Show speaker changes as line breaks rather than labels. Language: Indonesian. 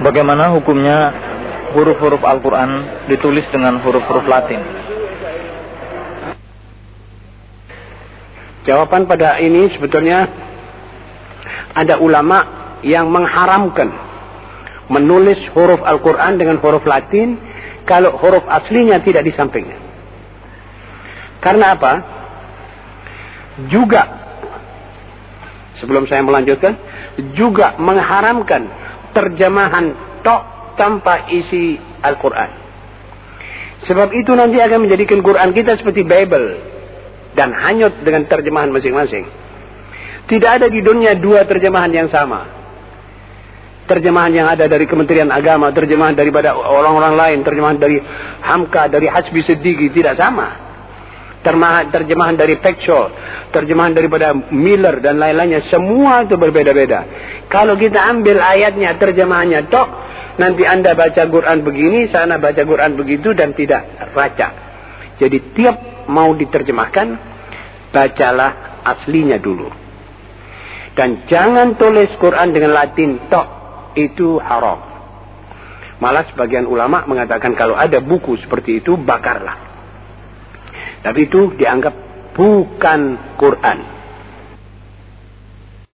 Bagaimana hukumnya huruf-huruf Al-Quran ditulis dengan huruf-huruf Latin?
Jawaban pada ini sebetulnya ada ulama yang mengharamkan menulis huruf Al-Quran dengan huruf Latin kalau huruf aslinya tidak di sampingnya. Karena apa? Juga sebelum saya melanjutkan juga mengharamkan terjemahan tok tanpa isi Al-Quran. Sebab itu nanti akan menjadikan Quran kita seperti Bible dan hanyut dengan terjemahan masing-masing. Tidak ada di dunia dua terjemahan yang sama. Terjemahan yang ada dari Kementerian Agama, terjemahan daripada orang-orang lain, terjemahan dari Hamka, dari Hasbi Siddiqi, tidak sama terjemahan, dari Pekcho, terjemahan daripada Miller dan lain-lainnya, semua itu berbeda-beda. Kalau kita ambil ayatnya, terjemahannya tok, nanti anda baca Quran begini, sana baca Quran begitu dan tidak baca. Jadi tiap mau diterjemahkan, bacalah aslinya dulu. Dan jangan tulis Quran dengan Latin tok, itu haram. Malah sebagian ulama mengatakan kalau ada buku seperti itu, bakarlah. Tapi itu dianggap bukan Quran.